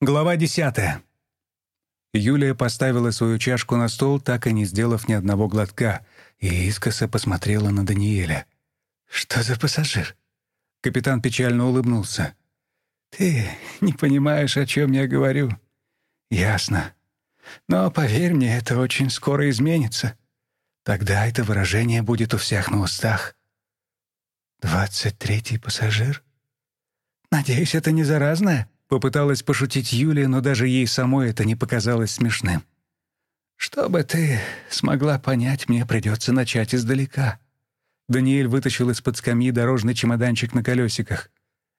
Глава десятая. Юлия поставила свою чашку на стол, так и не сделав ни одного глотка, и искоса посмотрела на Даниэля. «Что за пассажир?» Капитан печально улыбнулся. «Ты не понимаешь, о чем я говорю». «Ясно. Но, поверь мне, это очень скоро изменится. Тогда это выражение будет у всех на устах». «Двадцать третий пассажир? Надеюсь, это не заразное?» Попыталась пошутить Юлия, но даже ей самой это не показалось смешным. «Чтобы ты смогла понять, мне придется начать издалека». Даниэль вытащил из-под скамьи дорожный чемоданчик на колесиках.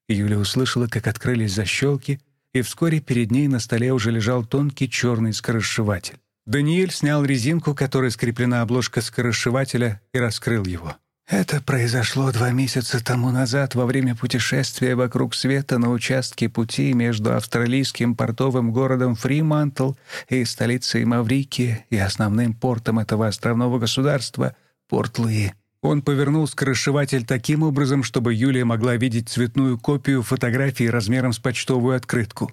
Юля услышала, как открылись защелки, и вскоре перед ней на столе уже лежал тонкий черный скоросшиватель. Даниэль снял резинку, которой скреплена обложка скоросшивателя, и раскрыл его. Это произошло два месяца тому назад во время путешествия вокруг света на участке пути между австралийским портовым городом Фримантл и столицей Маврикии и основным портом этого островного государства Порт-Луи. Он повернул скоросшиватель таким образом, чтобы Юлия могла видеть цветную копию фотографии размером с почтовую открытку.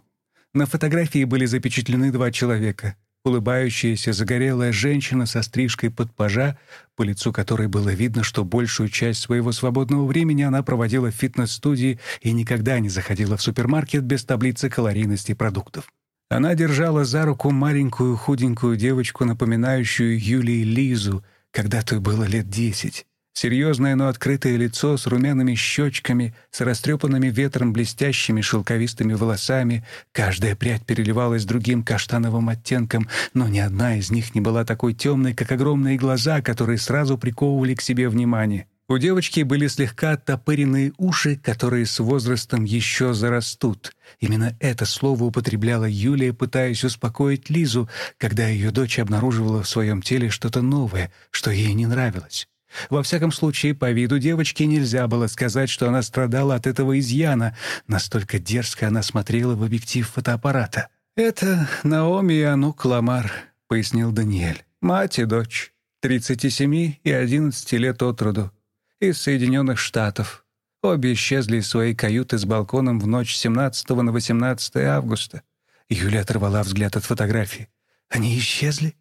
На фотографии были запечатлены два человека улыбающаяся загорелая женщина со стрижкой под пажа, по лицу которой было видно, что большую часть своего свободного времени она проводила в фитнес-студии и никогда не заходила в супермаркет без таблицы калорийности продуктов. Она держала за руку маленькую худенькую девочку, напоминающую Юлии Лизу, когда той было лет десять. Серьезное, но открытое лицо с румяными щечками, с растрепанными ветром блестящими шелковистыми волосами. Каждая прядь переливалась другим каштановым оттенком, но ни одна из них не была такой темной, как огромные глаза, которые сразу приковывали к себе внимание. У девочки были слегка оттопыренные уши, которые с возрастом еще зарастут. Именно это слово употребляла Юлия, пытаясь успокоить Лизу, когда ее дочь обнаруживала в своем теле что-то новое, что ей не нравилось. Во всяком случае, по виду девочки нельзя было сказать, что она страдала от этого изъяна. Настолько дерзко она смотрела в объектив фотоаппарата. «Это Наоми и Анук Ламар», — пояснил Даниэль. «Мать и дочь, 37 и 11 лет от роду, из Соединенных Штатов. Обе исчезли из своей каюты с балконом в ночь 17 на 18 августа». Юля оторвала взгляд от фотографии. «Они исчезли?»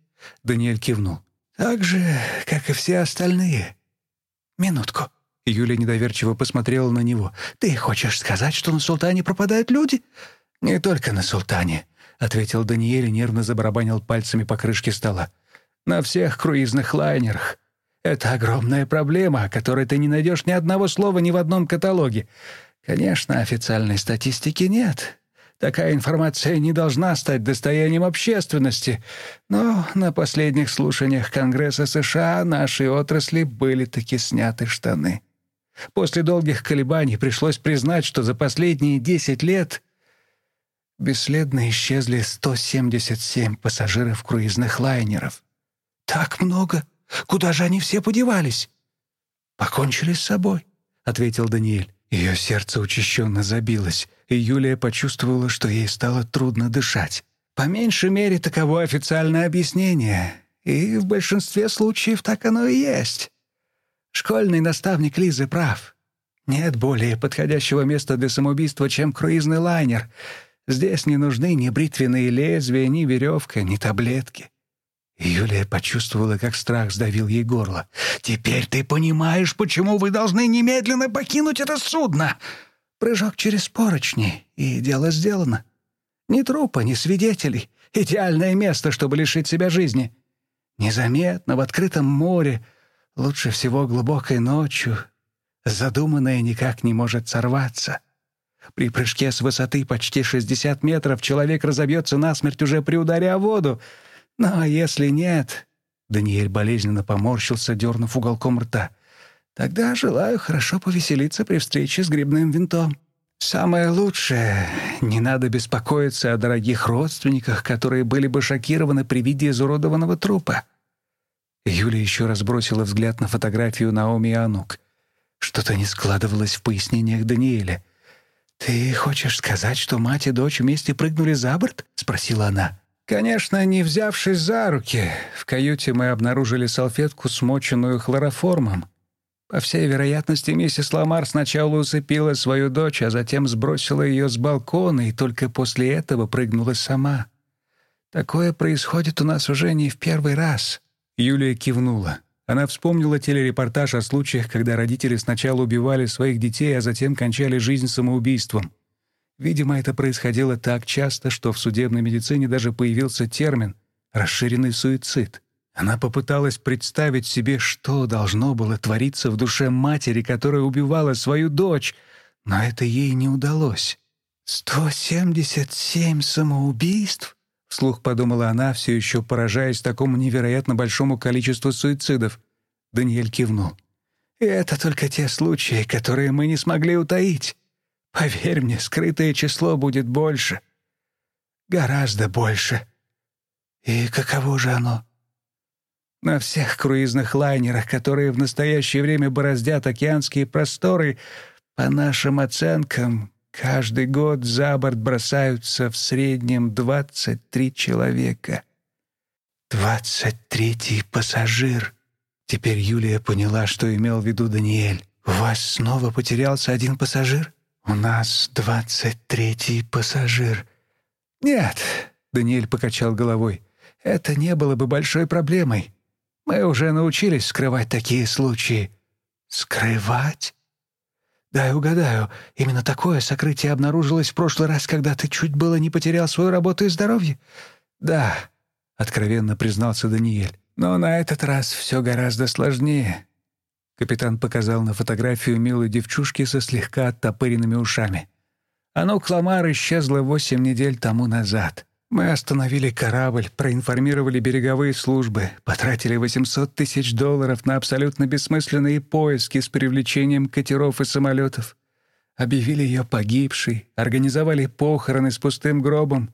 Даниэль кивнул. Так же, как и все остальные. Минутку. Юля недоверчиво посмотрела на него. Ты хочешь сказать, что на Султане пропадают люди? Не только на Султане, ответил Даниэль и нервно забарабанил пальцами по крышке стола. На всех круизных лайнерах. Это огромная проблема, о которой ты не найдешь ни одного слова ни в одном каталоге. Конечно, официальной статистики нет, Такая информация не должна стать достоянием общественности. Но на последних слушаниях Конгресса США нашей отрасли были таки сняты штаны. После долгих колебаний пришлось признать, что за последние 10 лет бесследно исчезли 177 пассажиров круизных лайнеров. Так много. Куда же они все подевались? Покончили с собой, ответил Даниэль. Ее сердце учащенно забилось и Юлия почувствовала, что ей стало трудно дышать. По меньшей мере, таково официальное объяснение, и в большинстве случаев так оно и есть. Школьный наставник Лизы прав. Нет более подходящего места для самоубийства, чем круизный лайнер. Здесь не нужны ни бритвенные лезвия, ни веревка, ни таблетки. Юлия почувствовала, как страх сдавил ей горло. «Теперь ты понимаешь, почему вы должны немедленно покинуть это судно!» Прыжок через поручни, и дело сделано. Ни трупа, ни свидетелей. Идеальное место, чтобы лишить себя жизни. Незаметно, в открытом море, лучше всего глубокой ночью. Задуманное никак не может сорваться. При прыжке с высоты почти 60 метров человек разобьется насмерть уже при ударе о воду. Но если нет... Даниэль болезненно поморщился, дернув уголком рта — Тогда желаю хорошо повеселиться при встрече с грибным винтом. Самое лучшее — не надо беспокоиться о дорогих родственниках, которые были бы шокированы при виде изуродованного трупа. Юля еще раз бросила взгляд на фотографию Наоми и Анук. Что-то не складывалось в пояснениях Даниэля. «Ты хочешь сказать, что мать и дочь вместе прыгнули за борт?» — спросила она. «Конечно, не взявшись за руки. В каюте мы обнаружили салфетку, смоченную хлороформом. По всей вероятности, миссис Ламар сначала усыпила свою дочь, а затем сбросила ее с балкона и только после этого прыгнула сама. Такое происходит у нас уже не в первый раз. Юлия кивнула. Она вспомнила телерепортаж о случаях, когда родители сначала убивали своих детей, а затем кончали жизнь самоубийством. Видимо, это происходило так часто, что в судебной медицине даже появился термин расширенный суицид. Она попыталась представить себе, что должно было твориться в душе матери, которая убивала свою дочь, но это ей не удалось. «Сто семьдесят семь самоубийств?» — вслух подумала она, все еще поражаясь такому невероятно большому количеству суицидов. Даниэль кивнул. «И это только те случаи, которые мы не смогли утаить. Поверь мне, скрытое число будет больше. Гораздо больше. И каково же оно?» На всех круизных лайнерах, которые в настоящее время бороздят океанские просторы, по нашим оценкам, каждый год за борт бросаются в среднем 23 человека. Двадцать третий пассажир. Теперь Юлия поняла, что имел в виду Даниэль. «У вас снова потерялся один пассажир?» «У нас двадцать третий пассажир». «Нет», — Даниэль покачал головой, — «это не было бы большой проблемой. Мы уже научились скрывать такие случаи». «Скрывать?» «Дай угадаю, именно такое сокрытие обнаружилось в прошлый раз, когда ты чуть было не потерял свою работу и здоровье?» «Да», — откровенно признался Даниэль. «Но на этот раз все гораздо сложнее». Капитан показал на фотографию милой девчушки со слегка оттопыренными ушами. Анук Ламар исчезла восемь недель тому назад. Мы остановили корабль, проинформировали береговые службы, потратили 800 тысяч долларов на абсолютно бессмысленные поиски с привлечением катеров и самолетов. Объявили ее погибшей, организовали похороны с пустым гробом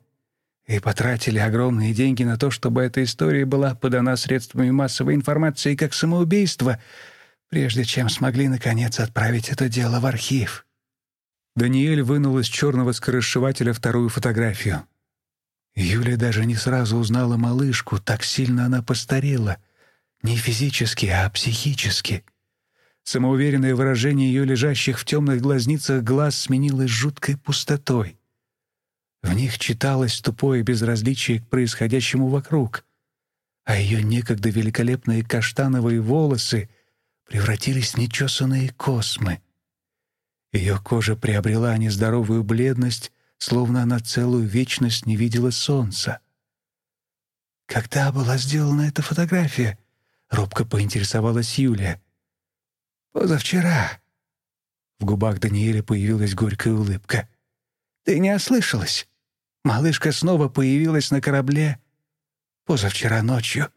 и потратили огромные деньги на то, чтобы эта история была подана средствами массовой информации как самоубийство, прежде чем смогли, наконец, отправить это дело в архив. Даниэль вынул из черного скоросшивателя вторую фотографию. Юля даже не сразу узнала малышку, так сильно она постарела. Не физически, а психически. Самоуверенное выражение ее лежащих в темных глазницах глаз сменилось жуткой пустотой. В них читалось тупое безразличие к происходящему вокруг, а ее некогда великолепные каштановые волосы превратились в нечесанные космы. Ее кожа приобрела нездоровую бледность, словно она целую вечность не видела солнца. «Когда была сделана эта фотография?» — робко поинтересовалась Юлия. «Позавчера». В губах Даниэля появилась горькая улыбка. «Ты не ослышалась. Малышка снова появилась на корабле позавчера ночью».